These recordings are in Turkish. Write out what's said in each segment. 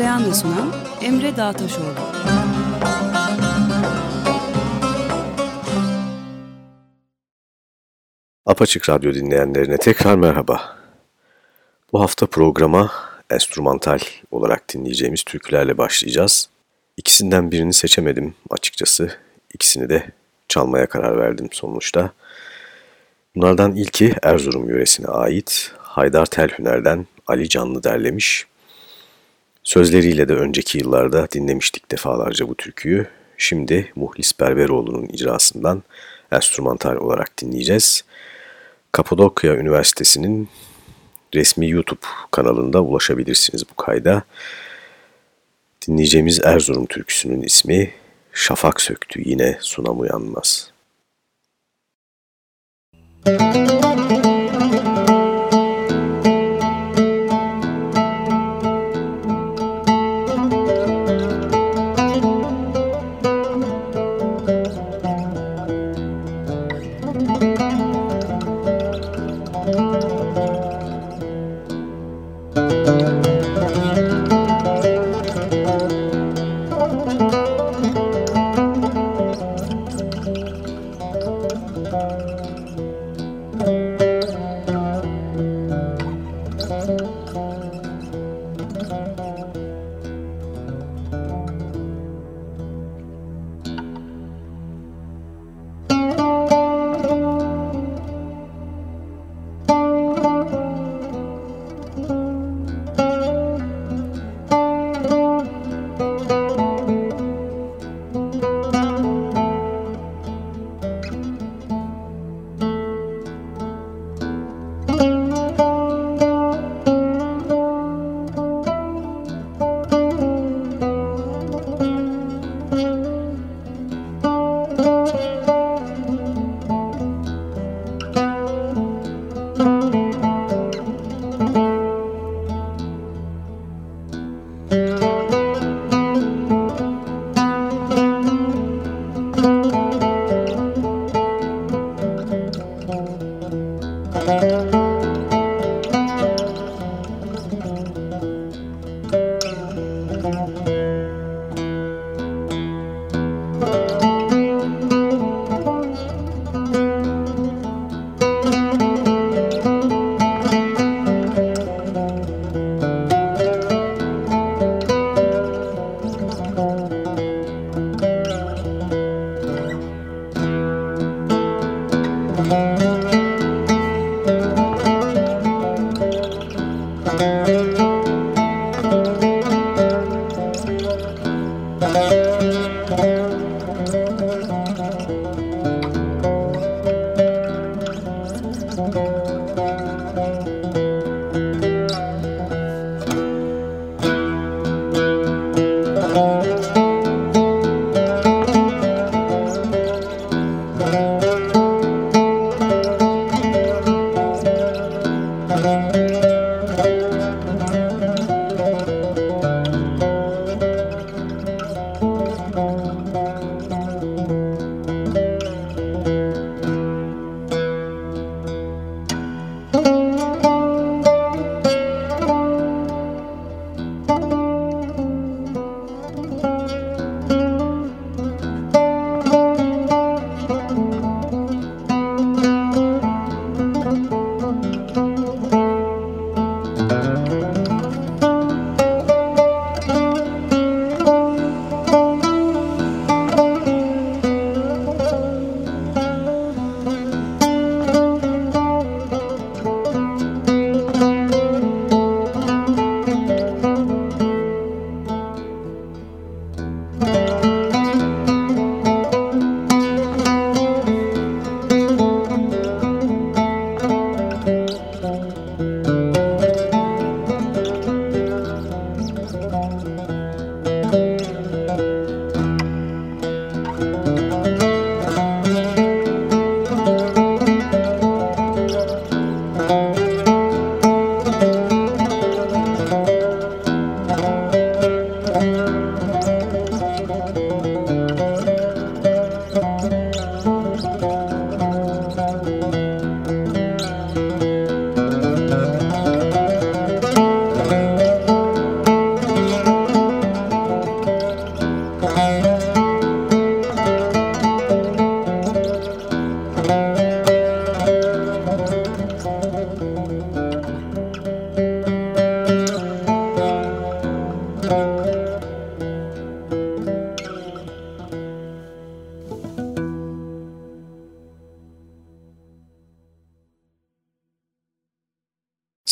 Hazırlayan ve sunan Emre Dağtaşoğlu. Apaçık Radyo dinleyenlerine tekrar merhaba. Bu hafta programa enstrümantal olarak dinleyeceğimiz türkülerle başlayacağız. İkisinden birini seçemedim açıkçası. İkisini de çalmaya karar verdim sonuçta. Bunlardan ilki Erzurum yöresine ait Haydar Telhüner'den Ali Canlı derlemiş. Sözleriyle de önceki yıllarda dinlemiştik defalarca bu türküyü. Şimdi Muhlis Berberoğlu'nun icrasından enstrümantal olarak dinleyeceğiz. Kapadokya Üniversitesi'nin resmi YouTube kanalında ulaşabilirsiniz bu kayda. Dinleyeceğimiz Erzurum türküsünün ismi Şafak Söktü Yine Sunam Uyanmaz. Müzik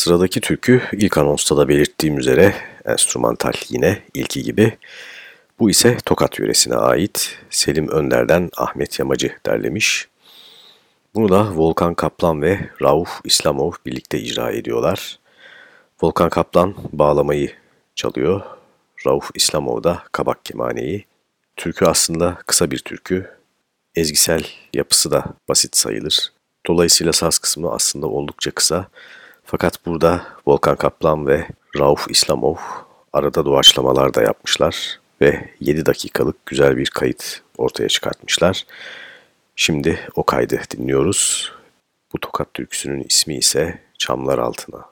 Sıradaki türkü ilk anonsta da belirttiğim üzere enstrümantal yine ilki gibi. Bu ise Tokat yöresine ait Selim Önder'den Ahmet Yamacı derlemiş. Bunu da Volkan Kaplan ve Rauf İslamov birlikte icra ediyorlar. Volkan Kaplan bağlamayı çalıyor. Rauf İslamov da kabak kemaneyi. Türkü aslında kısa bir türkü. Ezgisel yapısı da basit sayılır. Dolayısıyla saz kısmı aslında oldukça kısa. Fakat burada Volkan Kaplan ve Rauf İslamov arada doğaçlamalar da yapmışlar ve 7 dakikalık güzel bir kayıt ortaya çıkartmışlar. Şimdi o kaydı dinliyoruz. Bu tokat türküsünün ismi ise Çamlar Altına.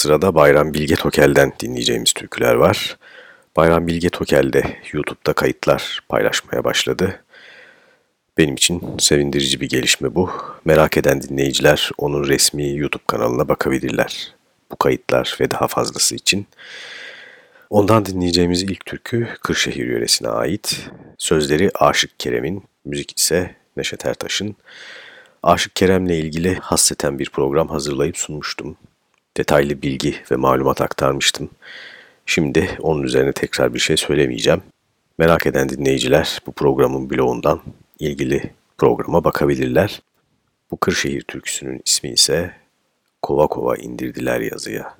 Sırada Bayram Bilge Tokel'den dinleyeceğimiz türküler var. Bayram Bilge Tokel de YouTube'da kayıtlar paylaşmaya başladı. Benim için sevindirici bir gelişme bu. Merak eden dinleyiciler onun resmi YouTube kanalına bakabilirler. Bu kayıtlar ve daha fazlası için. Ondan dinleyeceğimiz ilk türkü Kırşehir yöresine ait. Sözleri Aşık Kerem'in, müzik ise Neşet Ertaş'ın. Aşık Kerem'le ilgili hasseten bir program hazırlayıp sunmuştum. Detaylı bilgi ve malumat aktarmıştım. Şimdi onun üzerine tekrar bir şey söylemeyeceğim. Merak eden dinleyiciler bu programın bloğundan ilgili programa bakabilirler. Bu Kırşehir türküsünün ismi ise Kova Kova indirdiler yazıya.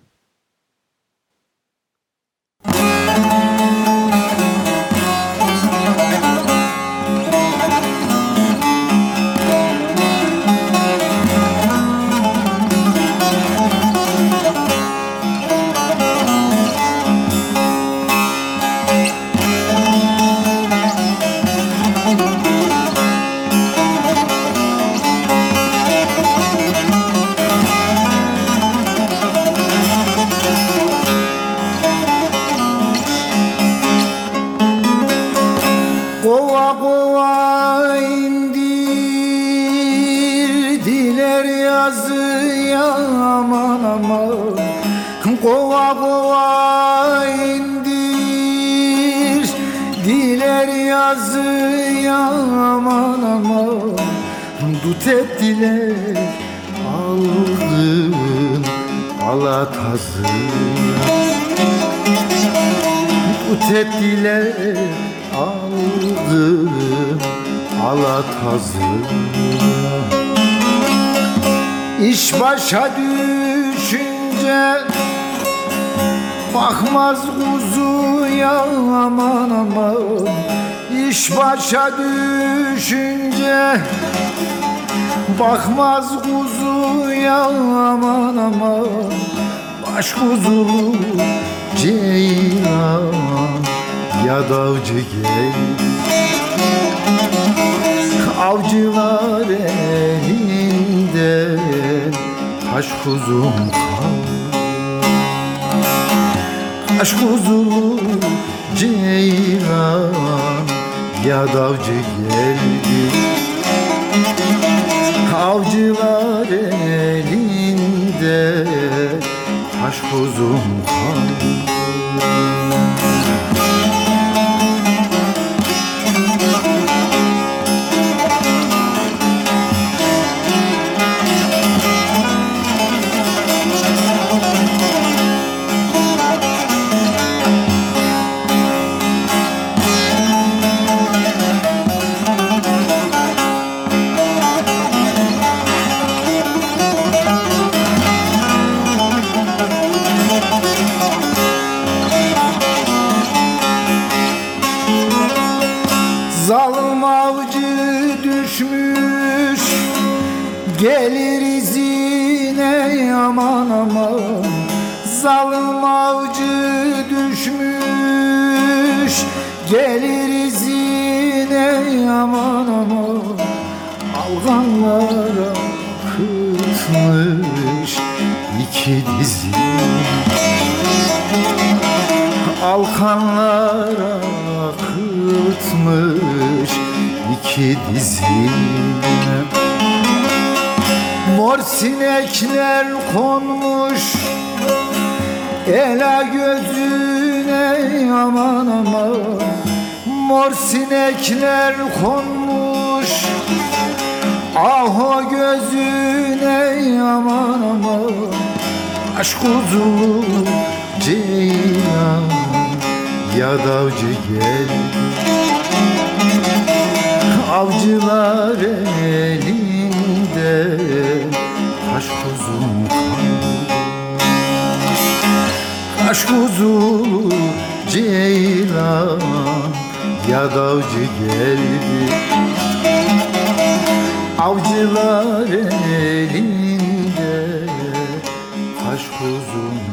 Tut ettiler aldın alatazı Tut ettiler aldın alatazı İş başa düşünce Bakmaz kuzuya aman aman. İş başa düşünce Bakmaz kuzuya aman aman Baş kuzulu ceylan ya davcı gel Avcılar elinde Taş kuzum kal. Taş kuzulu ceylan ya davcı geldi Avcılar elinde Taş kuzum kaldı Alkanlara kıtmış iki dizi Mor sinekler konmuş Ela gözüne aman aman. Mor sinekler konmuş Aho gözüne aman aman. Aşk uzun ceylan Ya davcı gel. Avcılar elinde Kaş kuzum Kaş kuzulu ceylan. Ya davcı geldi Avcılar elinde Kaş kuzum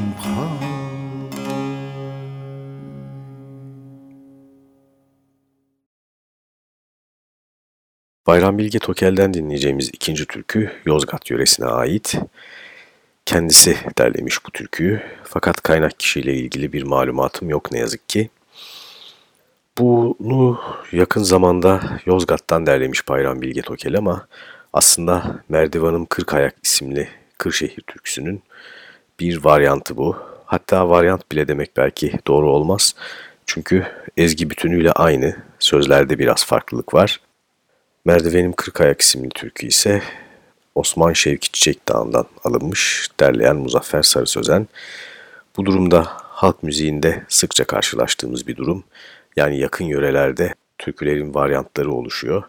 Bayram Bilge Tokel'den dinleyeceğimiz ikinci türkü Yozgat yöresine ait. kendisi derlemiş bu türküyü. Fakat kaynak kişiyle ilgili bir malumatım yok ne yazık ki. Bunu yakın zamanda Yozgat'tan derlemiş Bayram Bilge Tokel ama aslında Merdivanım Kırk Ayak isimli Kırşehir türküsünün bir varyantı bu. Hatta varyant bile demek belki doğru olmaz. Çünkü ezgi bütünüyle aynı, sözlerde biraz farklılık var. Merdivenim Kırk Ayak isimli türkü ise Osman Şevki Çiçek Dağı'ndan alınmış, derleyen Muzaffer Sarı Sözen. Bu durumda halk müziğinde sıkça karşılaştığımız bir durum. Yani yakın yörelerde türkülerin varyantları oluşuyor.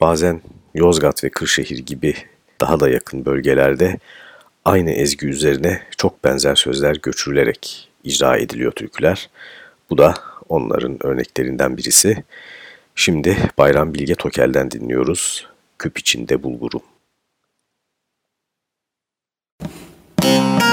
Bazen Yozgat ve Kırşehir gibi daha da yakın bölgelerde aynı ezgi üzerine çok benzer sözler göçürülerek icra ediliyor türküler. Bu da onların örneklerinden birisi. Şimdi Bayram Bilge Tokel'den dinliyoruz. Küp içinde bulgurum. içinde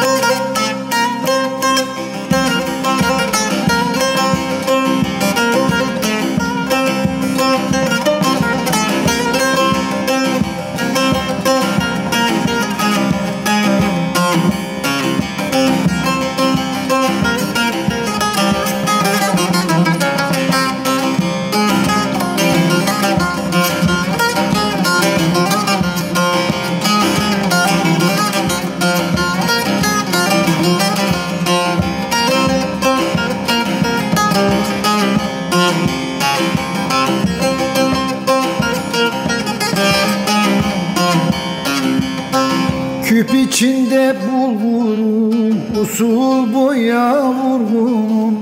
Usul boya vurgunum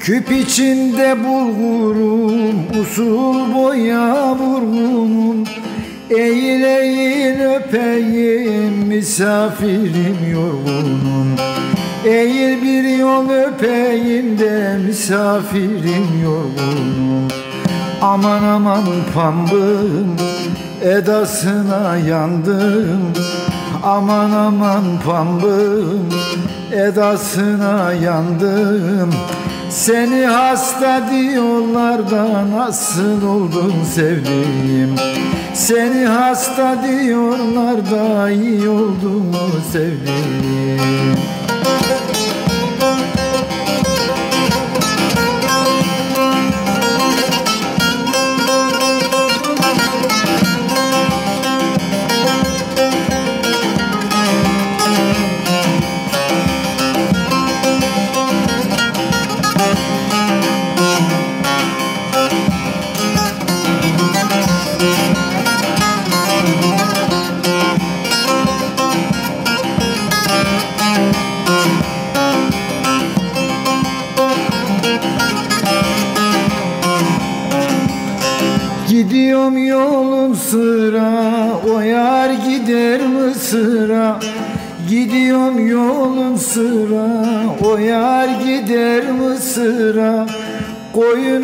Küp içinde bulgurum. Usul boya vurgunum Eğil eğil öpeyim Misafirim yorgunum. Eğil bir yol öpeyim de Misafirim yorgunum. Aman aman pambım Edasına yandım Aman aman pambım edasına yandım. Seni hasta diyorlar da nasıl oldun sevdiğim. Seni hasta diyorlar da iyi oldun sevdiğim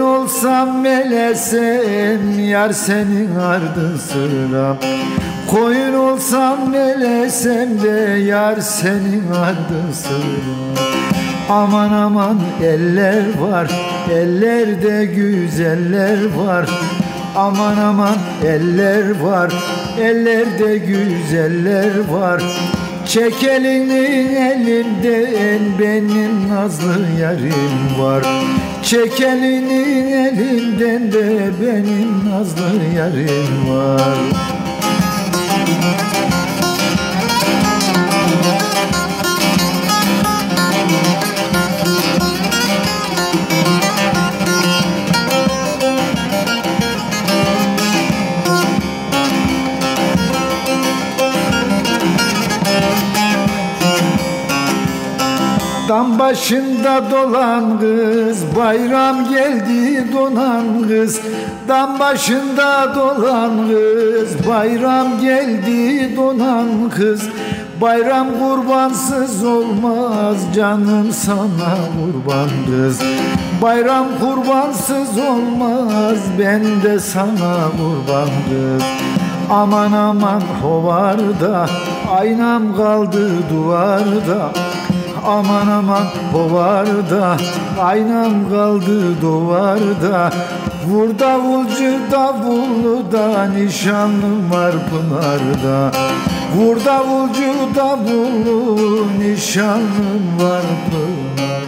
olsam melesem Yar senin ardın sıra. Koyun olsam melesem de Yar senin ardın sıra. Aman aman eller var Ellerde güzeller var Aman aman eller var Ellerde güzeller var. Çek elini elimden benim nazlı yarim var. Çek elini elimden de benim nazlı yarim var Dam başında dolan kız Bayram geldi donan kız. Dam başında dolan kız Bayram geldi donan kız. Bayram kurbansız olmaz canım sana kurban kız. Bayram kurbansız olmaz ben de sana kurban kız. Aman aman hovarda aynam kaldı duvarda Aman aman hovarda Aynam kaldı duvarda. Vur davulcu davullu da Nişanlım var Pınar'da. Vur davulcu davulu nişanım var pınar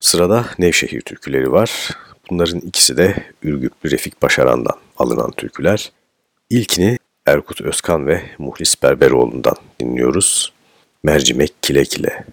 Sırada Nevşehir türküleri var. Bunların ikisi de Ürgüplü Refik Başaran'dan alınan türküler. İlkini Erkut Özkan ve Muhlis Berberoğlu'ndan dinliyoruz. Mercimek Kile Kile.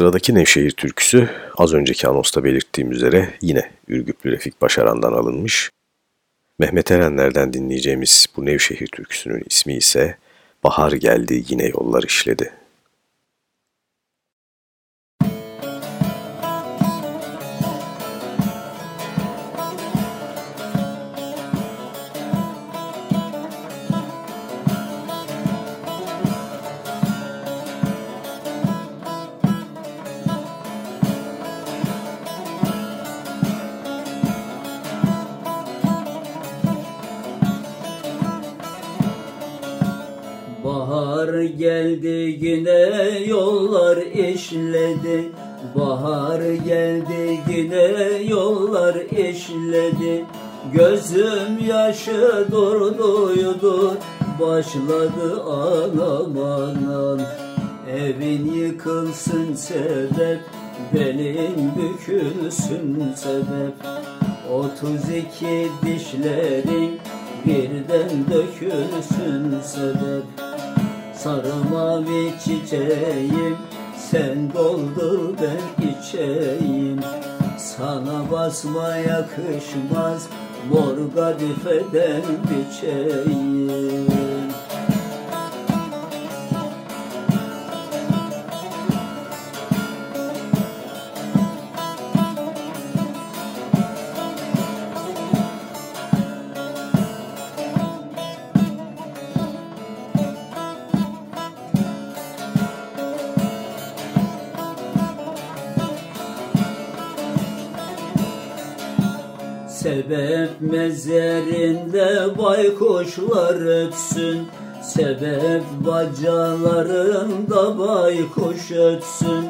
Sıradaki Nevşehir türküsü az önceki anosta belirttiğim üzere yine Ürgüplü Refik Başaran'dan alınmış. Mehmet Erenler'den dinleyeceğimiz bu Nevşehir türküsünün ismi ise Bahar geldi yine yollar işledi. Geldi yine yollar işledi. Bahar geldi yine yollar işledi. Gözüm yaşı durduydu Başladı anam anam Evin yıkılsın sebep Belin bükülsün sebep. Otuz iki dişlerin birden dökülsün sebep Sarı mavi çiçeğim sen doldur ben içeyim. Sana basma yakışmaz mor kadifeden biçeyim Sebep mezerinde baykuşlar ötsün. Sebep bacalarında baykuş ötsün.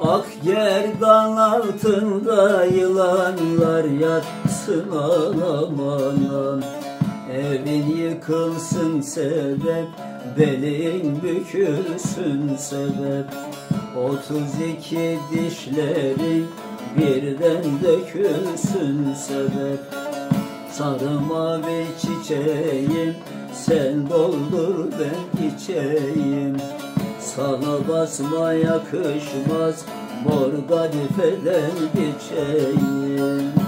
Ak gerdan altında yılanlar yatsın anam Evin yıkılsın sebep Belin bükülsün sebep. Otuz iki dişlerin birden dökülsün sebep. Sarı mavi çiçeğim sen doldur ben içeyim. Sana basma yakışmaz mor kadifeden biçeyim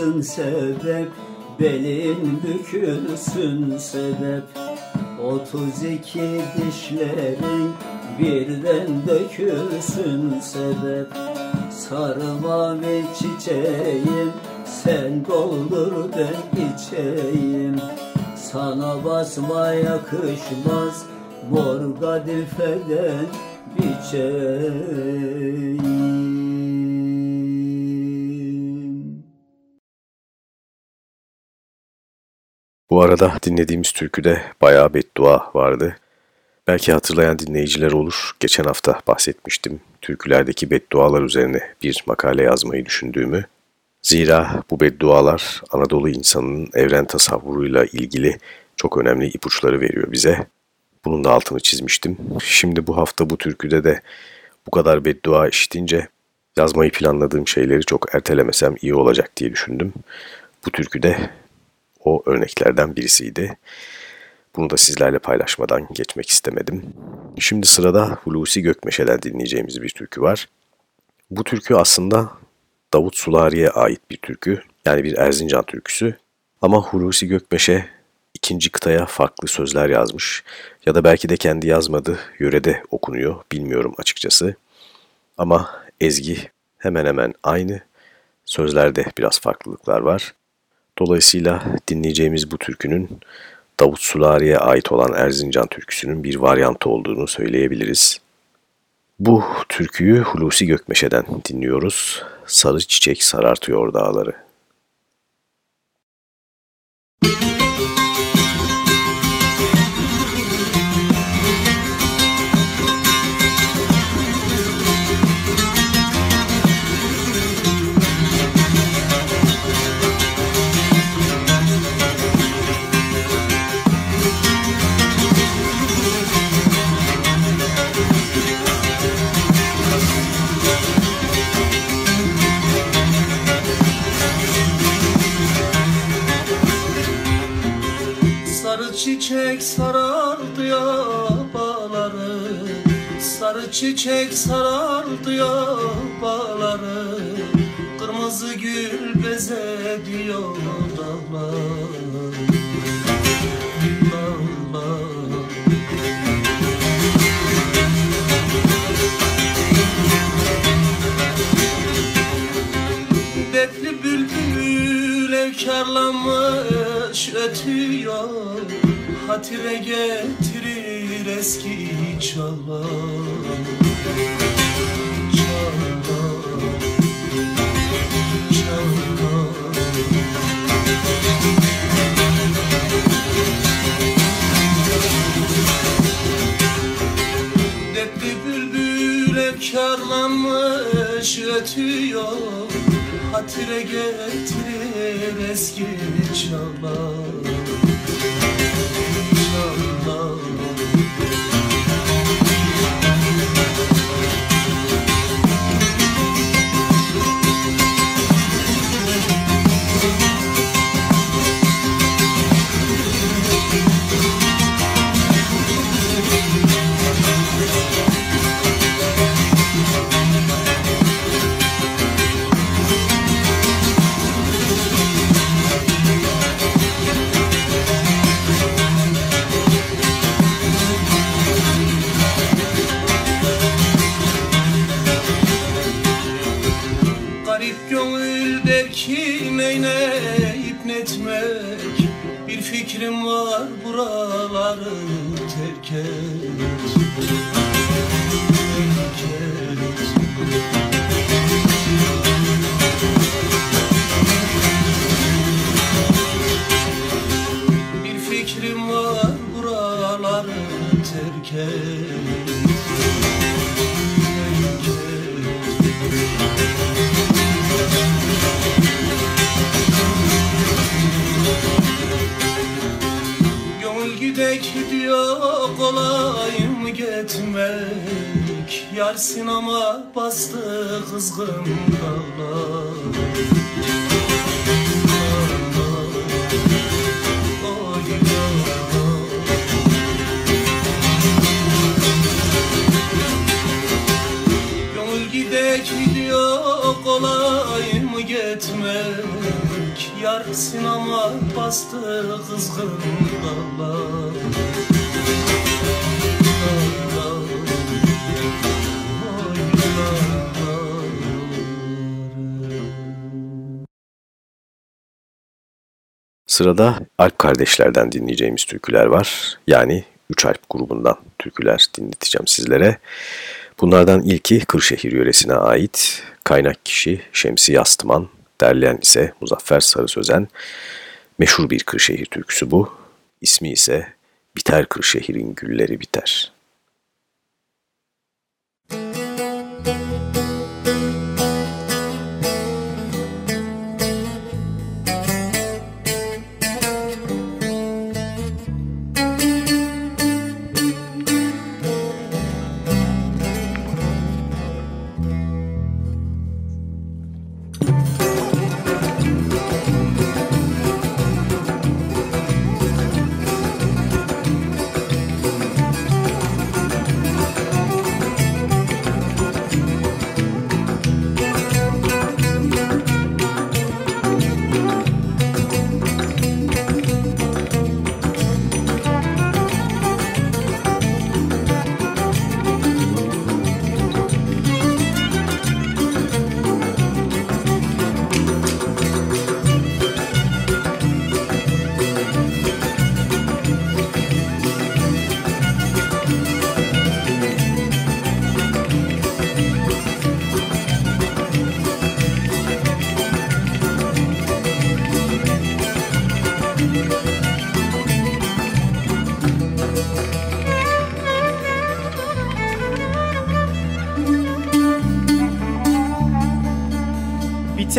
yıkılsın sebep Belin bükülsün sebep. Otuz iki dişlerin birden dökülsün sebep. Sarı mavi çiçeğim sen doldur ben içeyim. Sana basma yakışmaz mor kadifeden biçeyim Bu arada dinlediğimiz türküde bayağı beddua vardı. Belki hatırlayan dinleyiciler olur. Geçen hafta bahsetmiştim türkülerdeki beddualar üzerine bir makale yazmayı düşündüğümü. Zira bu beddualar Anadolu insanının evren tasavvuruyla ilgili çok önemli ipuçları veriyor bize. Bunun da altını çizmiştim. Şimdi bu hafta bu türküde de bu kadar beddua işitince yazmayı planladığım şeyleri çok ertelemesem iyi olacak diye düşündüm. Bu türküde o örneklerden birisiydi. Bunu da sizlerle paylaşmadan geçmek istemedim. Şimdi sırada Hulusi Gökmeşe'den dinleyeceğimiz bir türkü var. Bu türkü aslında Davut Sulari'ye ait bir türkü. Yani bir Erzincan türküsü. Ama Hulusi Gökmeşe ikinci kıtaya farklı sözler yazmış. Ya da belki de kendi yazmadı, yörede okunuyor, bilmiyorum açıkçası. Ama ezgi hemen hemen aynı. Sözlerde biraz farklılıklar var. Dolayısıyla dinleyeceğimiz bu türkünün Davut Sulari'ye ait olan Erzincan türküsünün bir varyantı olduğunu söyleyebiliriz. Bu türküyü Hulusi Gökmeşe'den dinliyoruz. Sarı çiçek sarartıyor dağları. Sarı sarardı bağları Sarı çiçek sarardı bağları Kırmızı gül bezediyor dağları Defli bülbül evkarlanmış ötüyor. Hatire getirir eski çalar Çalar Çalar Dertli bülbül efkarlanmış ötüyor. Hatire getirir eski çalar Çalar Garip gönül der ki neyneyip netmek Bir fikrim var buraları Terk et. Bir fikrim var buraları terk et gidek diyor kolay mı gitmek. Yar sinema bastı kızgın dağlar. Gidek diyor kolay mı gitmek. Yar sinema bastı kızgın Dağlar. Sırada Alp kardeşlerden dinleyeceğimiz türküler var. Yani Üç Alp grubundan türküler dinleteceğim sizlere. Bunlardan ilki Kırşehir yöresine ait. Kaynak kişi Şemsi Yastıman, derleyen ise Muzaffer Sarı Sözen. Meşhur bir Kırşehir türküsü bu. İsmi ise Biter Kırşehir'in gülleri biter.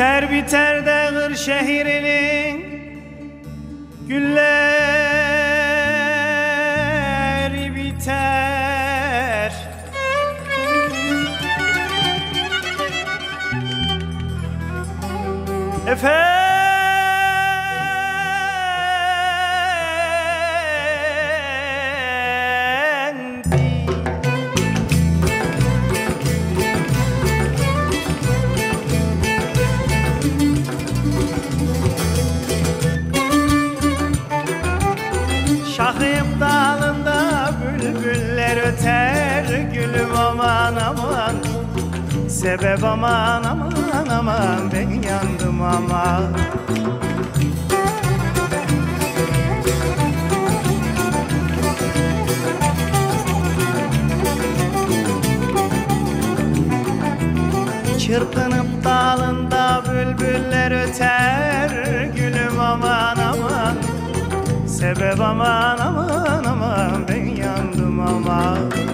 Biter biter de Kırşehir'inin Gülleri biter. Efendim Sebep aman aman aman ben yandım ama. Çırpınıp dalında bülbüller öter Gülüm aman aman. Sebep aman aman aman Ben yandım aman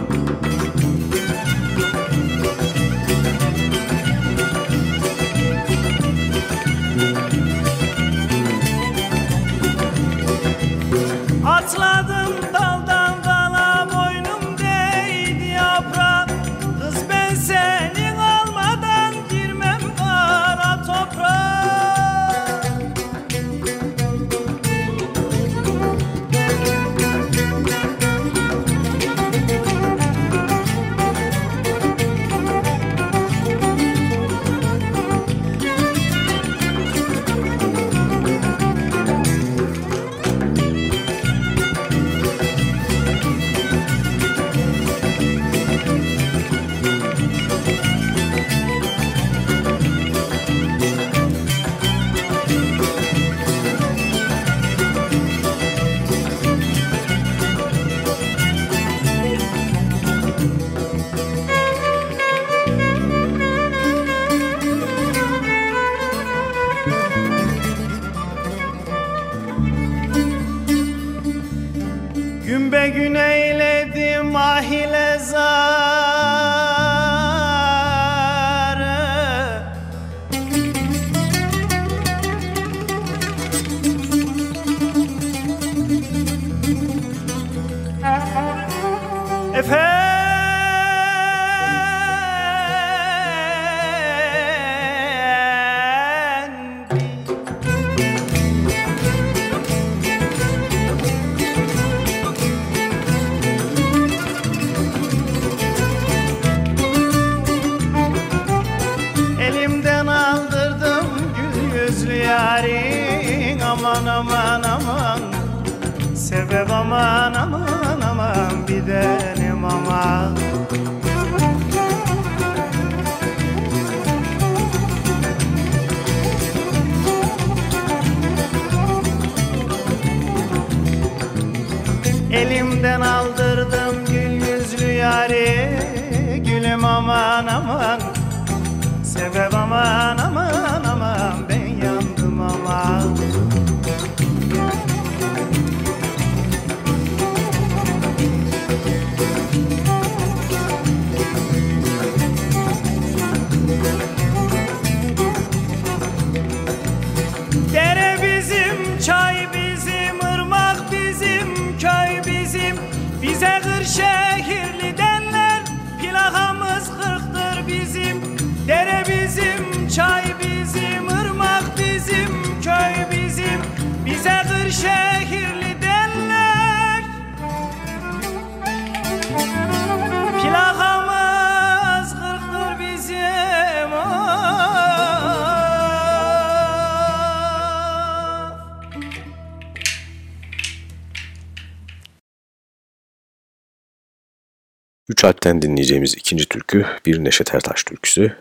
Üç Alp'ten dinleyeceğimiz ikinci türkü bir Neşet Ertaş türküsü.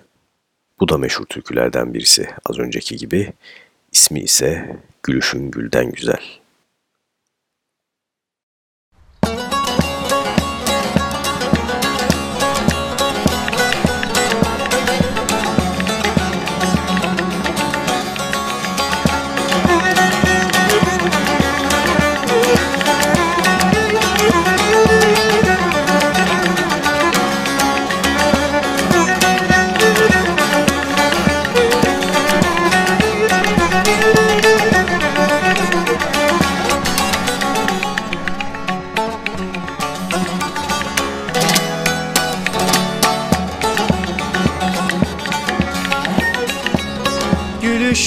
Bu da meşhur türkülerden birisi az önceki gibi. İsmi ise Gülüşün Gülden Güzel.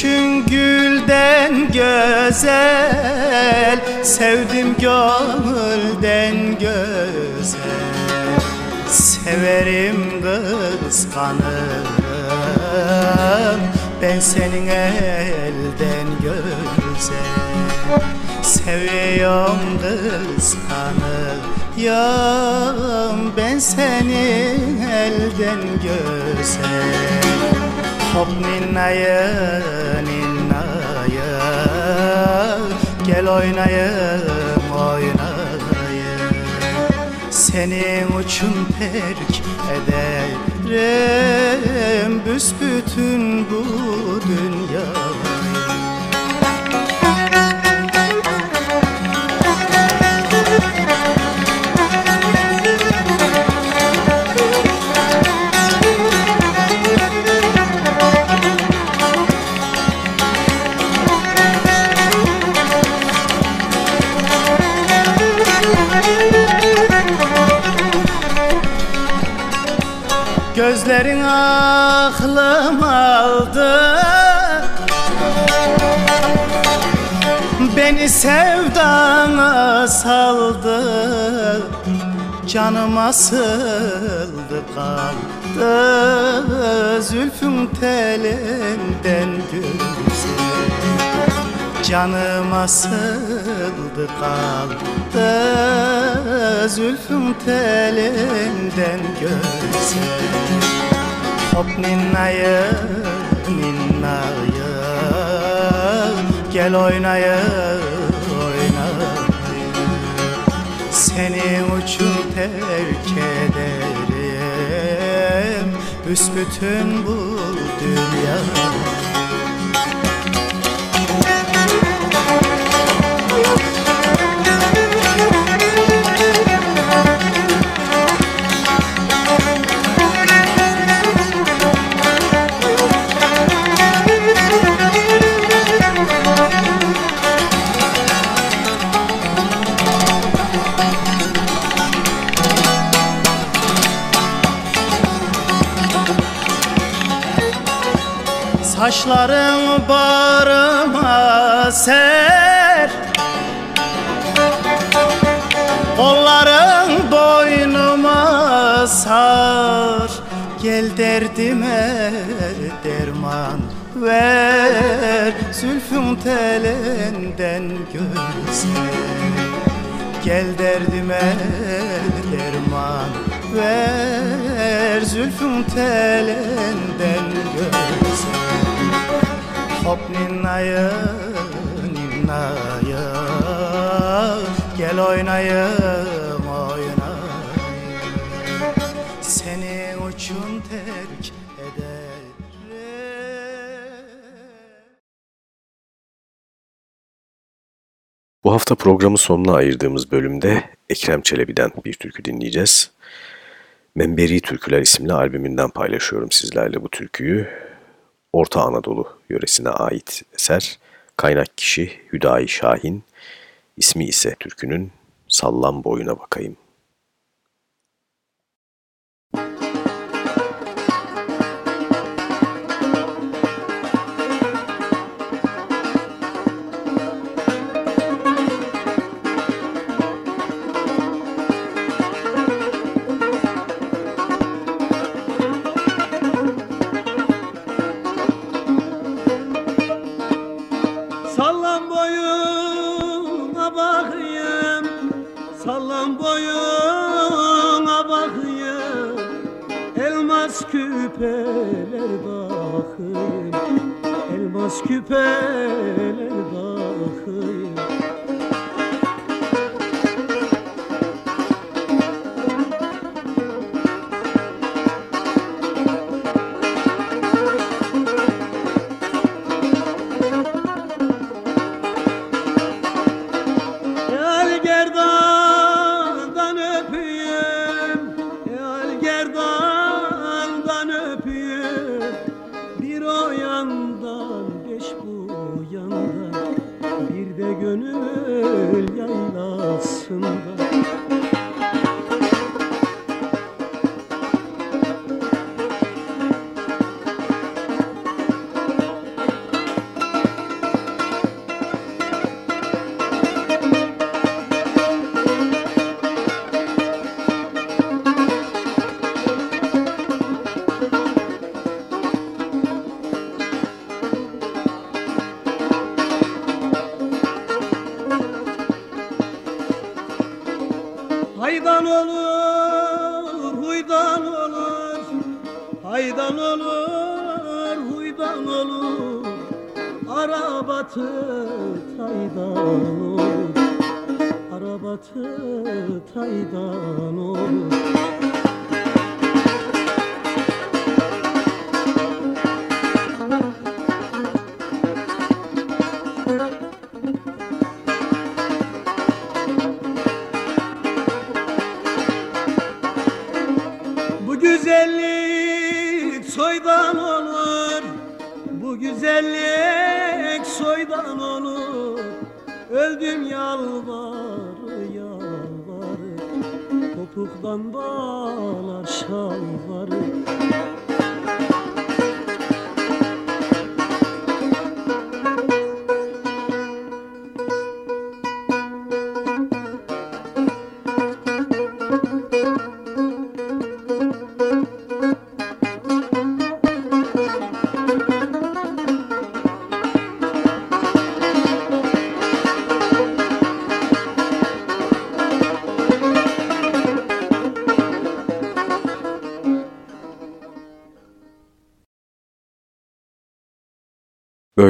Gülüşün gülden güzel Sevdim gönülden güzel. Severim kıskanırım Ben senin elden güzel. Seviyorum kıskanıyorum Ben senin elden güzel Hop ninnayı ninnayı Gel oynayım oynayım Senin uçun terk eder büsbütün bu dünya sevdana saldı Canıma sıldı kaldı. Zülfün telinden güzel Canıma sıldı kaldı. Zülfün telinden güzel Hop ninnayı ninnayı Gel oynayı Senin için terk ederim. Büsbütün bu dünya Saçların bağrıma ser. Kolların boynuma sar. Gel derdime derman ver. Zülfün telinden güzel Gel derdime derman ver. Zülfün telinden güzel Hop ninnayı ninnayı Gel oynayım oynayım Seni uçun terk Bu hafta programın sonuna ayırdığımız bölümde Ekrem Çelebi'den bir türkü dinleyeceğiz. Memberi Türküler isimli albümünden paylaşıyorum sizlerle bu türküyü. Orta Anadolu yöresine ait eser. Kaynak kişi Hüdayi Şahin. İsmi ise türkünün Sallam Boyuna Bakayım. Küpeler bakayım Elmas küpeler bakayım Bir o yandan beş bu yandan. Bir de gönül yaylasında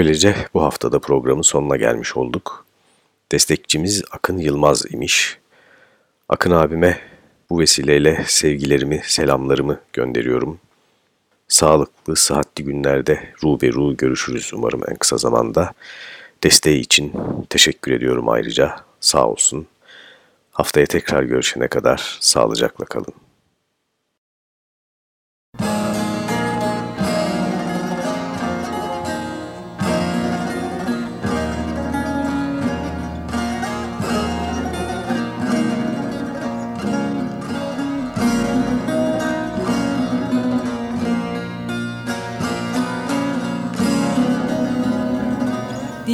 Böylece bu haftada programın sonuna gelmiş olduk. Destekçimiz Akın Yılmaz imiş. Akın abime bu vesileyle sevgilerimi, selamlarımı gönderiyorum. Sağlıklı, sıhhatli günlerde ruh ve ruh görüşürüz umarım en kısa zamanda. Desteği için teşekkür ediyorum ayrıca. Sağ olsun. Haftaya tekrar görüşene kadar sağlıcakla kalın.